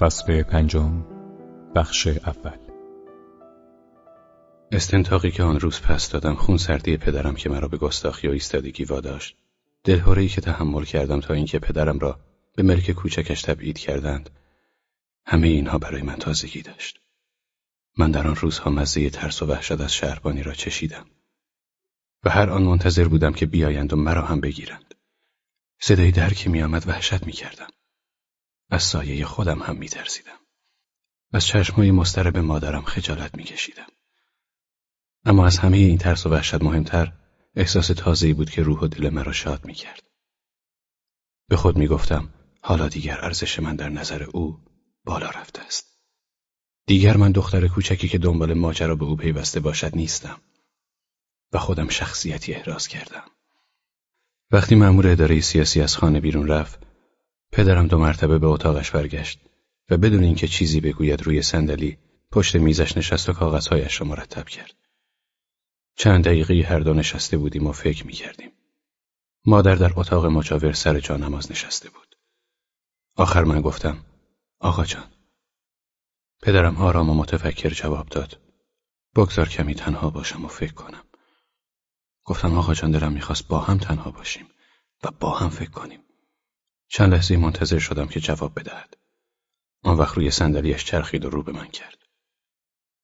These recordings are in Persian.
فصل پنجم بخش اول. استنتاقی که آن روز پس دادم خون سردی پدرم که مرا به گستاخی و ایستادگی واداشت. دلهورهای که تحمل کردم تا اینکه پدرم را به ملک کوچکش تبعید کردند همه اینها برای من تازگی داشت. من در آن روزها مزه ترس و وحشت از شهربانی را چشیدم و هر آن منتظر بودم که بیایند و مرا هم بگیرند. صدای در که میآمد وحشت می‌کردم. از سایه خودم هم میترسیدم. از چشمهای مسترب مادرم خجالت میکشیدم. اما از همه این ترس و وحشت مهمتر احساس تازه‌ای بود که روح و دل مرا شاد می‌کرد. به خود می‌گفتم حالا دیگر ارزش من در نظر او بالا رفته است. دیگر من دختر کوچکی که دنبال ماجرا به او پیوسته باشد نیستم. و خودم شخصیتی احراز کردم. وقتی مأمور اداره سیاسی از خانه بیرون رفت پدرم دو مرتبه به اتاقش برگشت و بدون اینکه چیزی بگوید روی صندلی پشت میزش نشست و کاغذهایش را مرتب کرد. چند دقیقه هر دو نشسته بودیم و فکر می کردیم. مادر در اتاق مجاور سر جا نماز نشسته بود. آخر من گفتم آقا جان. پدرم آرام و متفکر جواب داد. بگذار کمی تنها باشم و فکر کنم. گفتم آقا جان دلم می‌خواست با هم تنها باشیم و با هم فکر کنیم. چند لحظه منتظر شدم که جواب بدهد. آن وقت روی صندلیاش چرخید و رو به من کرد.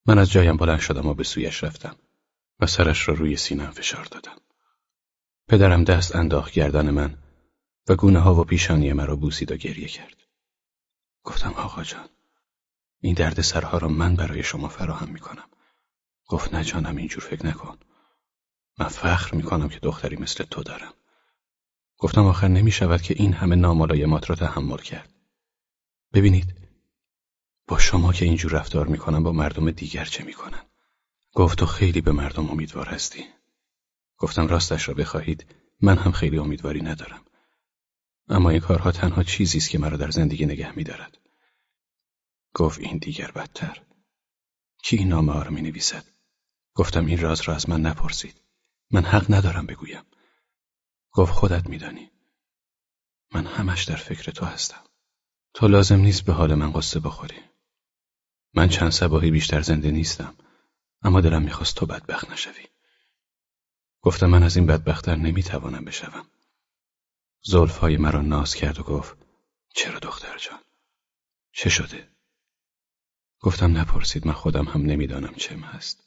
من از جایم بلند شدم و به سویش رفتم و سرش را روی سینم فشار دادم. پدرم دست انداخت گردن من و گونه ها و پیشانی مرا بوسید و گریه کرد. گفتم آقا جان این درد سرها را من برای شما فراهم می کنم. گفت نه جانم اینجور فکر نکن. من فخر می کنم که دختری مثل تو دارم. گفتم آخر نمی شود که این همه ناملایمات را تحمل کرد. ببینید با شما که اینجور رفتار می‌کنم با مردم دیگر چه می‌کنن؟ گفت تو خیلی به مردم امیدوار هستی. گفتم راستش را بخواهید من هم خیلی امیدواری ندارم. اما این کارها تنها چیزی است که مرا در زندگی نگه میدارد. گفت این دیگر بدتر. کی این نامه ها را می نویسد؟ گفتم این راز را از من نپرسید. من حق ندارم بگویم. گفت خودت میدانی. من همش در فکر تو هستم. تو لازم نیست به حال من قصه بخوری. من چند سباهی بیشتر زنده نیستم. اما دلم می‌خواست تو بدبخت نشوی. گفتم من از این بدبختتر نمی‌توانم بشوم. زلفهای مرا ناز کرد و گفت چرا دختر جان؟ چه شده؟ گفتم نپرسید من خودم هم نمی‌دانم چم هست.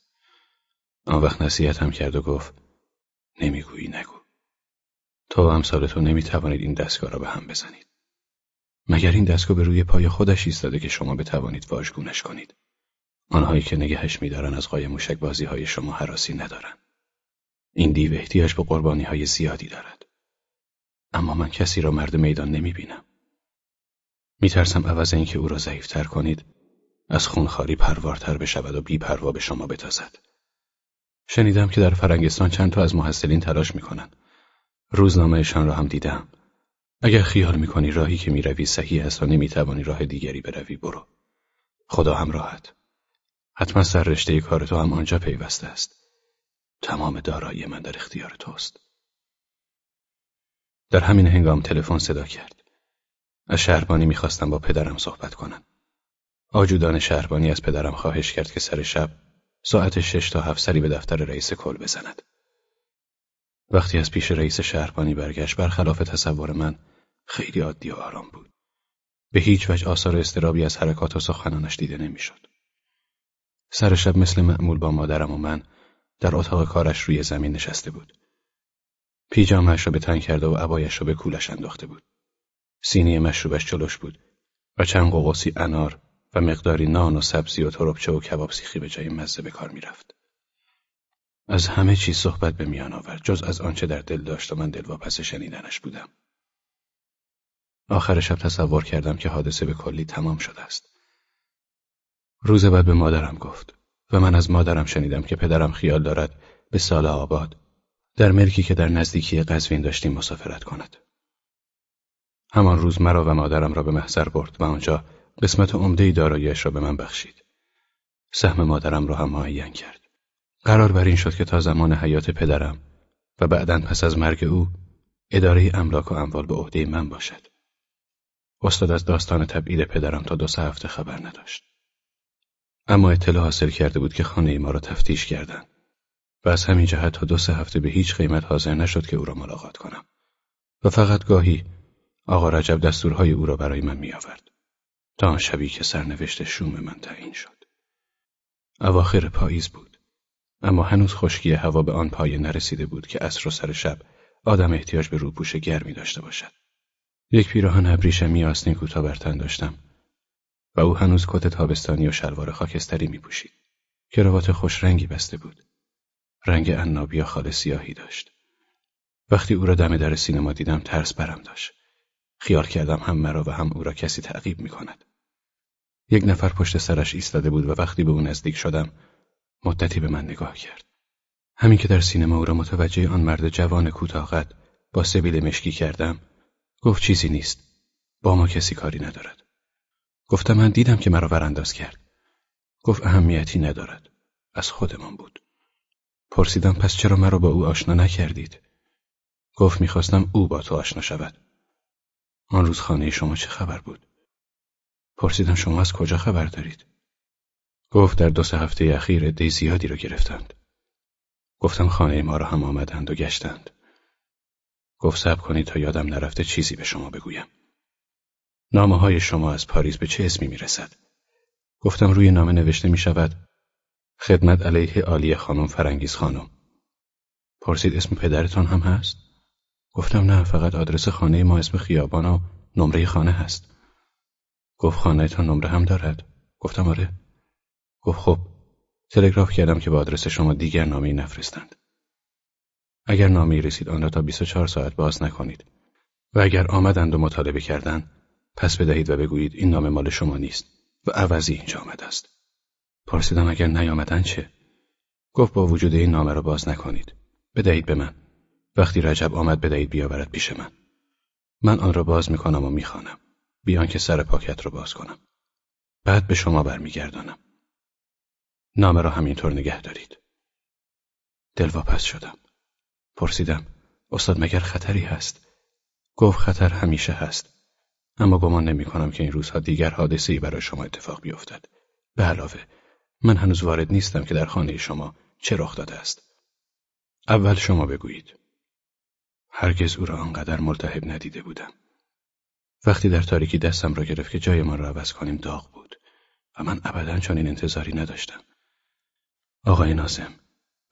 آن وقت نصیحتم کرد و گفت نمی‌گویی نگو. تو و امثال تو نمی‌توانید این دستگاه را به هم بزنید. مگر این دستگاه به روی پای خودش ایستاده که شما بتوانید واژگونش کنید. آنهایی که نگهش میدارن از قای موشک بازی های شما حراسی ندارن. این دیو احتیاج به قربانی های زیادی دارد. اما من کسی را مرد میدان نمی بینم. می ترسم عوض اینکه او را ضعیفتر کنید از خونخاری پروارتر بشود و بیپروا به شما بتازد. شنیدم که در فرنگستان چند تا از محصلین تلاش می‌کنند روزنامهشان را هم دیدم. اگر خیال می‌کنی راهی که می‌روی صحیح است و نمی‌توانی راه دیگری بروی برو. خدا هم راحت. حتما سر رشته کار تو هم آنجا پیوسته است. تمام دارایی من در اختیار توست. در همین هنگام تلفن صدا کرد. از شهربانی می‌خواستم با پدرم صحبت کنم. آجودان شهربانی از پدرم خواهش کرد که سر شب ساعت شش تا هفت سری به دفتر رئیس کل بزند. وقتی از پیش رئیس شهربانی برگشت برخلاف تصور من خیلی عادی و آرام بود. به هیچ وجه آثار استرابی از حرکات و سخنانش دیده نمی‌شد. سر شب مثل معمول با مادرم و من در اتاق کارش روی زمین نشسته بود. پیجامش را به تن کرده و عبایش را به کولش انداخته بود. سینی مشروبش جلوش بود و چند قوقسی انار و مقداری نان و سبزی و تربچه و کباب سیخی به جای مزه به کار می‌رفت. از همه چیز صحبت به میان آورد جز از آنچه در دل داشت و من دلواپس شنیدنش بودم. آخر شب تصور کردم که حادثه به کلی تمام شده است. روز بعد به مادرم گفت و من از مادرم شنیدم که پدرم خیال دارد به سال آباد در ملکی که در نزدیکی قزوین داشتیم مسافرت کند. همان روز مرا و مادرم را به محضر برد و آنجا قسمت عمده داراییش را به من بخشید. سهم مادرم را هم معین کرد. قرار بر این شد که تا زمان حیات پدرم و بعدا پس از مرگ او اداره املاک و اموال به عهده من باشد. استاد از داستان تبعید پدرم تا دو سه هفته خبر نداشت. اما اطلاع حاصل کرده بود که خانه ما را تفتیش کردند و از همین جهت تا دو سه هفته به هیچ قیمت حاضر نشد که او را ملاقات کنم و فقط گاهی آقا رجب دستورهای او را برای من میآورد تا آن شبی که سرنوشت شوم من تعیین شد اواخر پاییز بود اما هنوز خشکی هوا به آن پایه نرسیده بود که عصر و سر شب آدم احتیاج به روپوش گرمی داشته باشد یک پیراهن ابریشمی آستین کوتاه بر تن داشتم و او هنوز کت تابستانی و شلوار خاکستری می پوشید. کراوات خوش رنگی بسته بود. رنگ عنابی خال سیاهی داشت. وقتی او را دم در سینما دیدم ترس برم داشت. خیال کردم هم مرا و هم او را کسی تعقیب می کند. یک نفر پشت سرش ایستاده بود و وقتی به او نزدیک شدم مدتی به من نگاه کرد. همین که در سینما او را متوجه آن مرد جوان کوتاهقد با سبیل مشکی کردم گفت چیزی نیست. با ما کسی کاری ندارد. گفتم من دیدم که مرا ورانداز کرد. گفت اهمیتی ندارد. از خودمان بود. پرسیدم پس چرا مرا با او آشنا نکردید؟ گفت می‌خواستم او با تو آشنا شود. آن روز خانه شما چه خبر بود؟ پرسیدم شما از کجا خبر دارید؟ گفت در دو سه هفته اخیر عده زیادی را گرفتند. گفتم خانه ما را هم آمدند و گشتند. گفت صبر کنید تا یادم نرفته چیزی به شما بگویم. نامه های شما از پاریس به چه اسمی می رسد؟ گفتم روی نامه نوشته می شود خدمت علیه عالی خانم فرنگیز خانم. پرسید اسم پدرتان هم هست؟ گفتم نه فقط آدرس خانه ما اسم خیابان و نمره خانه هست. گفت خانه تان نمره هم دارد؟ گفتم آره. گفت خب تلگراف کردم که به آدرس شما دیگر نامه نفرستند. اگر نامه رسید آن را تا 24 ساعت باز نکنید و اگر آمدند و مطالبه کردند پس بدهید و بگویید این نام مال شما نیست و عوضی اینجا آمده است. پرسیدم اگر نیامدن چه؟ گفت با وجود این نامه را باز نکنید. بدهید به من. وقتی رجب آمد بدهید بیاورد پیش من. من آن را باز می‌کنم و می‌خوانم. بیان که سر پاکت را باز کنم. بعد به شما برمیگردانم. نامه را همینطور نگه دارید. دلواپس شدم. پرسیدم استاد مگر خطری هست؟ گفت خطر همیشه هست. اما گمان نمی کنم که این روزها دیگر حادثه‌ای برای شما اتفاق بیفتد. به علاوه من هنوز وارد نیستم که در خانه شما چه رخ داده است. اول شما بگویید. هرگز او را آنقدر ملتهب ندیده بودم. وقتی در تاریکی دستم را گرفت که جای ما را عوض کنیم داغ بود و من ابدا چنین انتظاری نداشتم. آقای نازم،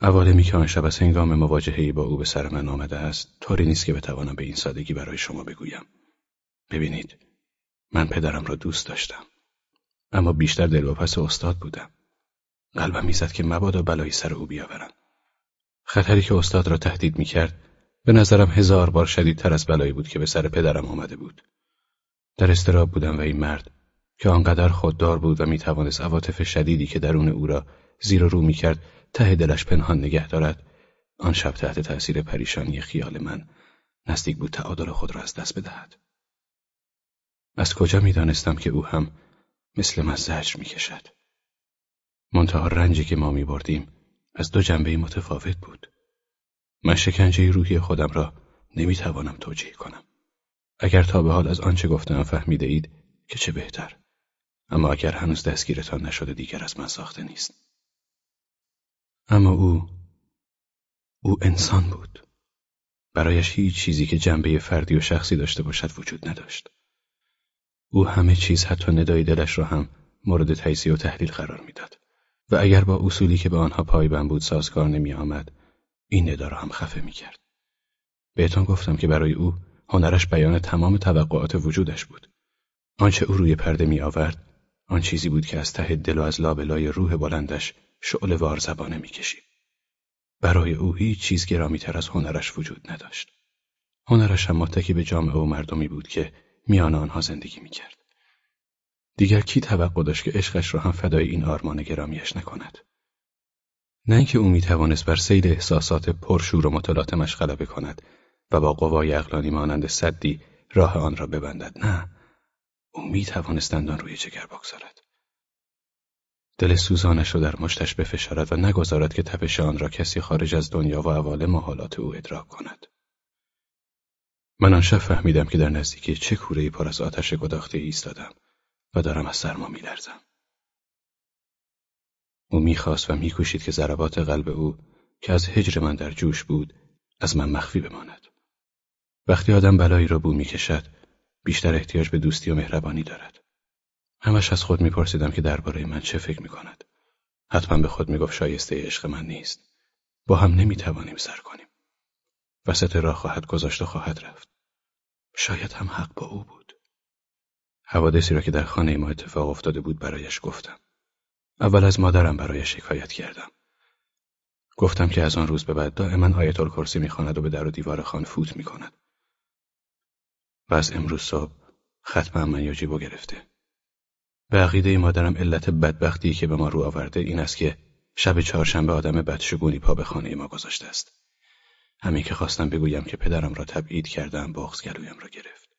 عوالمی که آن شب از هنگام مواجههای با او به سر من آمده است. طوری نیست که بتوانم به این سادگی برای شما بگویم. ببینید من پدرم را دوست داشتم. اما بیشتر دلواپس استاد بودم. قلبم می‌زد که مبادا بلایی سر او بیاورم. خطری که استاد را تهدید می‌کرد به نظرم هزار بار شدیدتر از بلایی بود که به سر پدرم آمده بود. در استراب بودم و این مرد که آنقدر خوددار بود و می‌توانست عواطف شدیدی که درون او را زیر رو می‌کرد ته دلش پنهان نگه دارد آن شب تحت تأثیر پریشانی خیال من نزدیک بود تعادل خود را از دست بدهد از کجا می دانستم که او هم مثل من زجر می کشد. منتها رنجی که ما می بردیم از دو جنبه متفاوت بود. من شکنجه روحی خودم را نمی توانم توجیه کنم. اگر تا به حال از آنچه گفتم فهمیده اید که چه بهتر. اما اگر هنوز دستگیرتان نشده دیگر از من ساخته نیست. اما او او انسان بود. برایش هیچ چیزی که جنبه فردی و شخصی داشته باشد وجود نداشت. او همه چیز حتی ندای دلش را هم مورد تجزیه و تحلیل قرار می‌داد و اگر با اصولی که به آنها پایبند بود سازگار نمی آمد این ندا را هم خفه می کرد. بهتان گفتم که برای او هنرش بیان تمام توقعات وجودش بود. آنچه او روی پرده می آورد آن چیزی بود که از ته دل و از لابلای روح بلندش شعل وار زبانه می کشید. برای او هیچ چیز گرامیتر از هنرش وجود نداشت. هنرش هم متکی به جامعه و مردمی بود که میان آنها زندگی می‌کرد. دیگر کی توقع داشت که عشقش را هم فدای این آرمان گرامیش نکند؟ نه اینکه او می‌توانست بر سیل احساسات پرشور و متلاطمش غلبه کند و با قوای اقلانی مانند صدی راه آن را ببندد نه او می‌توانست دندان روی جگر بگذارد دل سوزانش را در مشتش بفشارد و نگذارد که تپش آن را کسی خارج از دنیا و عوالم و حالات او ادراک کند من آن شب فهمیدم که در نزدیکی چه کوره پر از آتش گداخته ایستادم و دارم از سرما میلرزم. او می‌خواست و میکوشید که ضربات قلب او که از هجر من در جوش بود از من مخفی بماند. وقتی آدم بلایی را بو می‌کشد بیشتر احتیاج به دوستی و مهربانی دارد. همش از خود میپرسیدم که درباره من چه فکر می‌کند. حتما به خود می‌گفت شایسته عشق من نیست. با هم نمی‌توانیم سر کنیم. وسط راه خواهد گذاشت و خواهد رفت. شاید هم حق با او بود. حوادثی را که در خانه ما اتفاق افتاده بود برایش گفتم. اول از مادرم برایش شکایت کردم. گفتم که از آن روز به بعد دائما آیت الکرسی می‌خواند و به در و دیوار خان فوت می‌کند. و از امروز صبح ختم امن گرفته. به عقیده مادرم علت بدبختی که به ما رو آورده این است که شب چهارشنبه آدم بدشگونی پا به خانه ما گذاشته است. همین که خواستم بگویم که پدرم را تبعید کردم بغز گلویم را گرفت.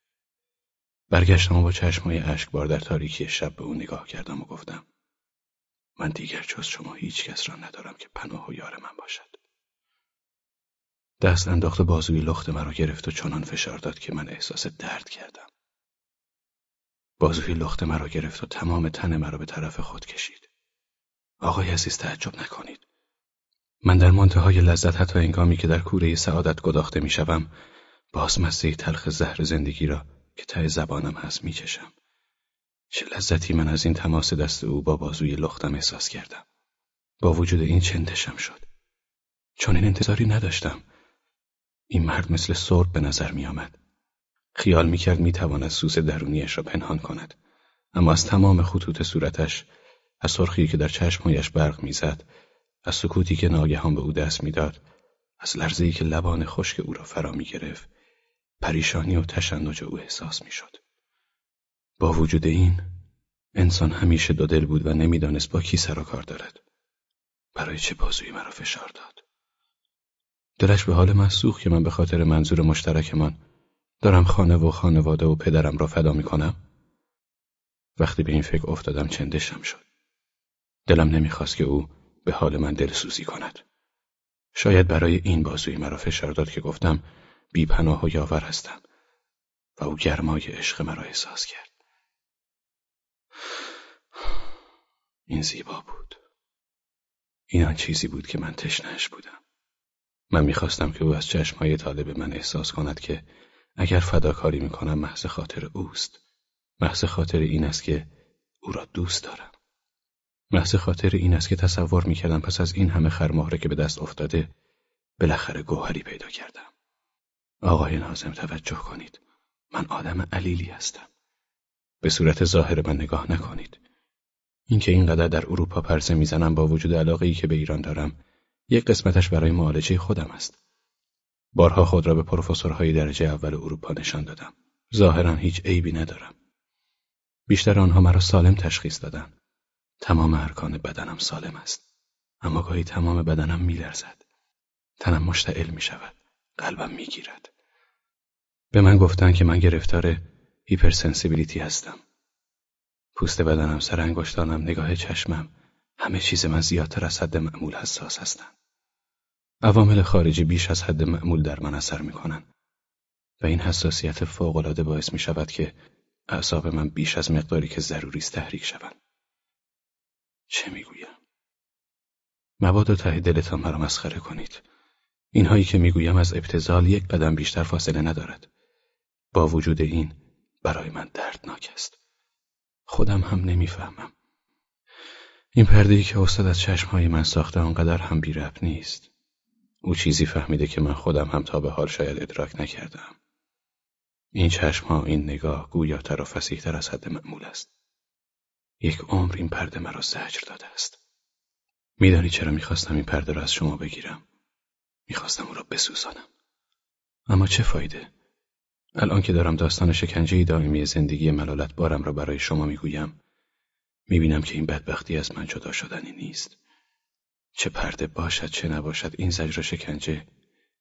برگشتم و با چشمای بار در تاریکی شب به او نگاه کردم و گفتم من دیگر جز شما هیچ کس را ندارم که پناه و یار من باشد. دست انداخت بازوی لخت مرا گرفت و چنان فشار داد که من احساس درد کردم. بازوی لخت مرا گرفت و تمام تن مرا به طرف خود کشید. آقای عزیز تعجب نکنید. من در منتهای لذت حتی انگامی که در کوره سعادت گداخته می‌شوم باز مزه تلخ زهر زندگی را که ته زبانم هست میچشم. چه لذتی من از این تماس دست او با بازوی لختم احساس کردم. با وجود این چندشم شد. چون این انتظاری نداشتم. این مرد مثل سرد به نظر می آمد. خیال می کرد می تواند سوس درونیش را پنهان کند. اما از تمام خطوط صورتش از سرخی که در چشمهایش برق می‌زد از سکوتی که ناگهان به او دست می‌داد از لرزهای که لبان خشک او را فرا می گرفت پریشانی و تشنج او احساس می‌شد. با وجود این انسان همیشه دو دل بود و نمی‌دانست با کی سر و کار دارد. برای چه بازوی مرا فشار داد؟ دلش به حال من سوخت که من به خاطر منظور مشترکمان دارم خانه و خانواده و پدرم را فدا می کنم. وقتی به این فکر افتادم چندشم شد. دلم نمی‌خواست که او به حال من دلسوزی کند. شاید برای این بازوی مرا فشار داد که گفتم بی پناه و یاور هستم و او گرمای عشق مرا احساس کرد. این زیبا بود. این آن چیزی بود که من تشنهش بودم. من می‌خواستم که او از چشمهای طالب من احساس کند که اگر فداکاری می‌کنم محض خاطر اوست. محض خاطر این است که او را دوست دارم. محض خاطر این است که تصور می‌کردم پس از این همه خرماهره که به دست افتاده بالاخره گوهری پیدا کردم. آقای نازم توجه کنید. من آدم علیلی هستم. به صورت ظاهر من نگاه نکنید. اینکه اینقدر در اروپا پرسه می‌زنم با وجود علاقه ای که به ایران دارم یک قسمتش برای معالجه خودم است. بارها خود را به پروفسورهای درجه اول اروپا نشان دادم. ظاهرا هیچ عیبی ندارم. بیشتر آنها مرا سالم تشخیص دادن. تمام ارکان بدنم سالم است. اما گاهی تمام بدنم میلرزد. تنم مشتعل می شود. قلبم می گیرد. به من گفتن که من گرفتار هیپرسنسیبیلیتی هستم. پوست بدنم، سر انگشتانم، نگاه چشمم، همه چیز من زیادتر از حد معمول حساس هستند. عوامل خارجی بیش از حد معمول در من اثر می‌کنن و این حساسیت فوقالعاده باعث می شود که اعصاب من بیش از مقداری که ضروری است تحریک شوند. چه می‌گویم؟ مبادا ته دلتان مرا مسخره کنید. اینهایی که می‌گویم از ابتزال یک قدم بیشتر فاصله ندارد. با وجود این برای من دردناک است. خودم هم نمی‌فهمم. این پرده که استاد از چشمهای من ساخته آنقدر هم بی نیست. او چیزی فهمیده که من خودم هم تا به حال شاید ادراک نکردم. این چشمها این نگاه گویاتر و فسیحتر از حد معمول است. یک عمر این پرده مرا زجر داده است. میدانی چرا می‌خواستم این پرده را از شما بگیرم؟ می‌خواستم او را بسوزانم. اما چه فایده؟ الان که دارم داستان شکنجه دائمی زندگی ملالت بارم را برای شما می‌گویم می‌بینم که این بدبختی از من جدا شدنی نیست. چه پرده باشد چه نباشد این زجر و شکنجه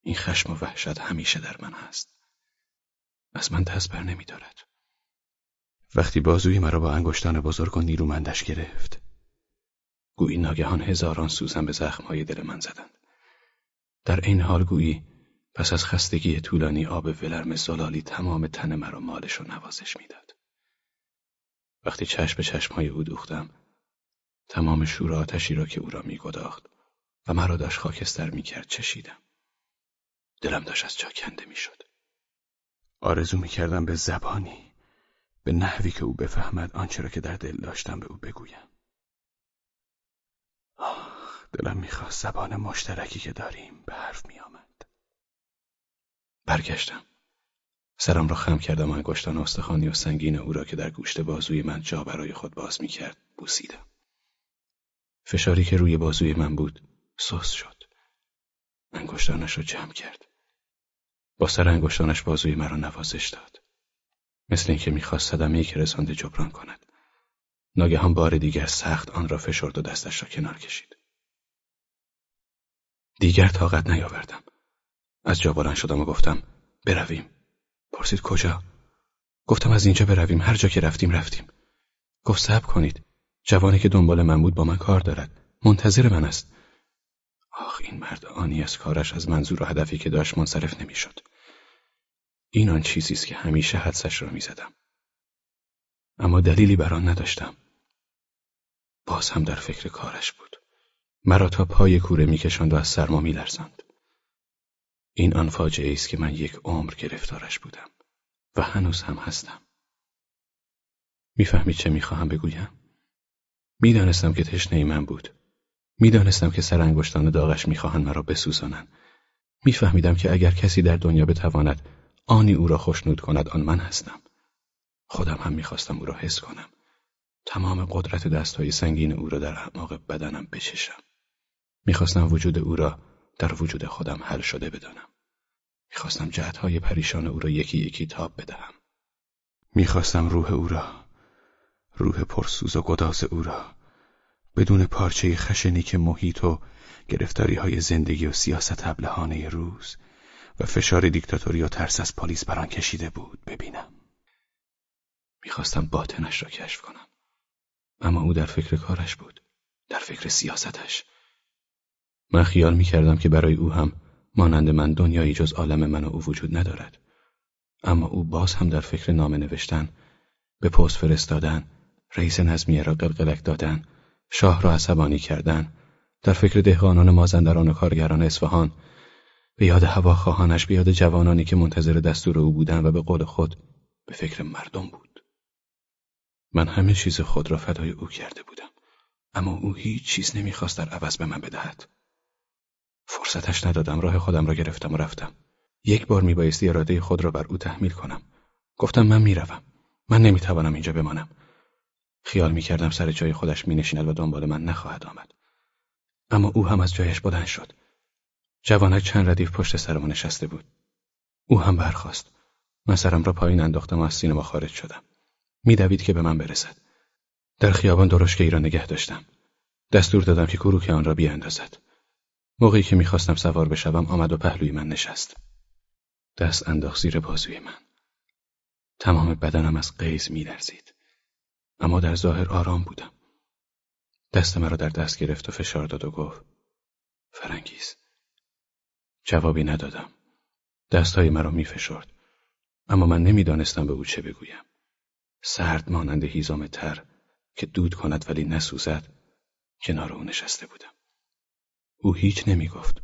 این خشم و وحشت همیشه در من هست. از من دست بر نمیدارد. وقتی بازوی مرا با انگشتان بزرگ و نیرومندش گرفت گویی ناگهان هزاران سوزن به زخمهای دل من زدند. در این حال گویی پس از خستگی طولانی آب ولرم زلالی تمام تن مرا مالش و نوازش می‌داد. وقتی چشم به چشمهای او دوختم تمام شور آتشی را که او را میگداخت و مرا داشت خاکستر می‌کرد چشیدم. دلم داشت از جا کنده می‌شد. آرزو می‌کردم به زبانی به نحوی که او بفهمد آنچه را که در دل داشتم به او بگویم. آه دلم می‌خواست زبان مشترکی که داریم به حرف میآمد. برگشتم. سرم را خم کردم و انگشتان استخوانی و سنگین او را که در گوشت بازوی من جا برای خود باز می‌کرد بوسیدم. فشاری که روی بازوی من بود سوس شد. انگشتانش را جمع کرد. با سر انگشتانش بازوی مرا نوازش داد. مثل اینکه می‌خواست صدمه که رسانده جبران کند. ناگهان بار دیگر سخت آن را فشرد و دستش را کنار کشید. دیگر طاقت نیاوردم. از جا بلند شدم و گفتم برویم. پرسید کجا؟ گفتم از اینجا برویم هر جا که رفتیم رفتیم. گفت صبر کنید. جوانی که دنبال من بود با من کار دارد. منتظر من است. آخ این مرد آنی از کارش از منظور و هدفی که داشت منصرف نمی‌شد. این آن چیزی است که همیشه حدسش را می‌زدم. اما دلیلی بر آن نداشتم. باز هم در فکر کارش بود. مرا تا پای کوره میکشاند و از سرما میلرزاند. این آن فاجعه است که من یک عمر گرفتارش بودم و هنوز هم هستم. می‌فهمید چه می‌خواهم بگویم؟ می‌دانستم که تشنه من بود. می‌دانستم که سر انگشتان داغش می‌خواهند مرا بسوزانند. میفهمیدم که اگر کسی در دنیا بتواند آنی او را خوشنود کند آن من هستم. خودم هم می‌خواستم او را حس کنم. تمام قدرت دستهای سنگین او را در اعماق بدنم بچشم. می‌خواستم وجود او را در وجود خودم حل شده بدانم. می‌خواستم جهتهای پریشان او را یکی یکی تاب بدهم. می‌خواستم روح او را، روح پرسوز و گداز او را، بدون پارچه خشنی که محیط و گرفتاری های زندگی و سیاست ابلهانه روز و فشار دیکتاتوری و ترس از پلیس بران کشیده بود ببینم. می‌خواستم باطنش را کشف کنم. اما او در فکر کارش بود. در فکر سیاستش. من خیال می‌کردم که برای او هم مانند من دنیایی جز عالم من و او وجود ندارد. اما او باز هم در فکر نامه نوشتن، به پست فرستادن، رئیس نظمیه را قلقلک دادن، شاه را عصبانی کردن، در فکر دهقانان مازندران و کارگران اصفهان، به یاد هواخواهانش به یاد جوانانی که منتظر دستور او بودند و به قول خود به فکر مردم بود. من همه چیز خود را فدای او کرده بودم. اما او هیچ چیز نمی‌خواست در عوض به من بدهد. فرصتش ندادم راه خودم را گرفتم و رفتم. یک بار میبایستی اراده خود را بر او تحمیل کنم. گفتم من می‌روم. من نمی‌توانم اینجا بمانم. خیال می‌کردم سر جای خودش مینشیند و دنبال من نخواهد آمد. اما او هم از جایش بلند شد. جوانک چند ردیف پشت سرمان نشسته بود. او هم برخاست. من سرم را پایین انداختم و از سینما خارج شدم. میدوید که به من برسد. در خیابان درشکهای را نگه داشتم. دستور دادم که کروک آن را بیاندازد. موقعی که می‌خواستم سوار بشوم آمد و پهلوی من نشست. دست انداخت زیر بازوی من. تمام بدنم از قیز میلرزید. اما در ظاهر آرام بودم. دست مرا در دست گرفت و فشار داد و گفت فرنگیز جوابی ندادم. دستهای مرا می فشرد. اما من نمی‌دانستم به او چه بگویم. سرد مانند هیزام تر که دود کند ولی نسوزد کنار او نشسته بودم. او هیچ نمی گفت.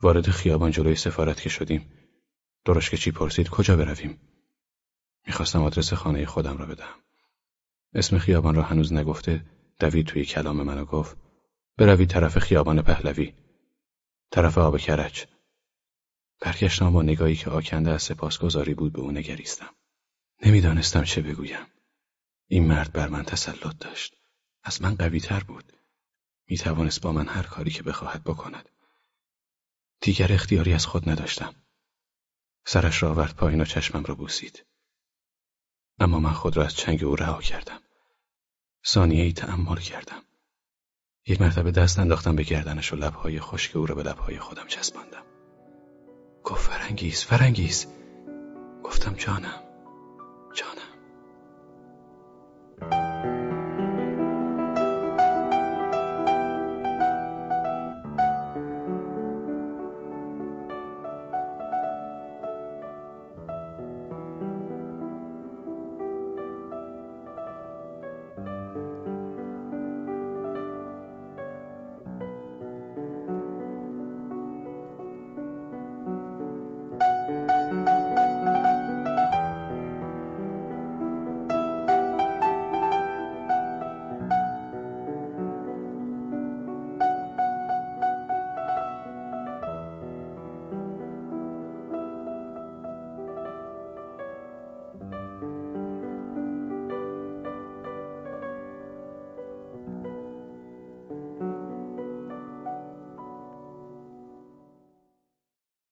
وارد خیابان جلوی سفارت که شدیم که چی پرسید کجا برویم؟ می‌خواستم آدرس خانه خودم را بدهم. اسم خیابان را هنوز نگفته دوید توی کلام منو گفت بروید طرف خیابان پهلوی طرف آب کرج. برگشتم با نگاهی که آکنده از سپاسگزاری بود به او نگریستم. نمی‌دانستم چه بگویم. این مرد بر من تسلط داشت. از من قوی تر بود. می توانست با من هر کاری که بخواهد بکند. دیگر اختیاری از خود نداشتم. سرش را آورد پایین و چشمم را بوسید. اما من خود را از چنگ او رها کردم. ثانیه ای تأمل کردم. یک مرتبه دست انداختم به گردنش و لبهای خشک او را به لبهای خودم چسباندم. گفت فرنگیز فرنگیز. گفتم جانم.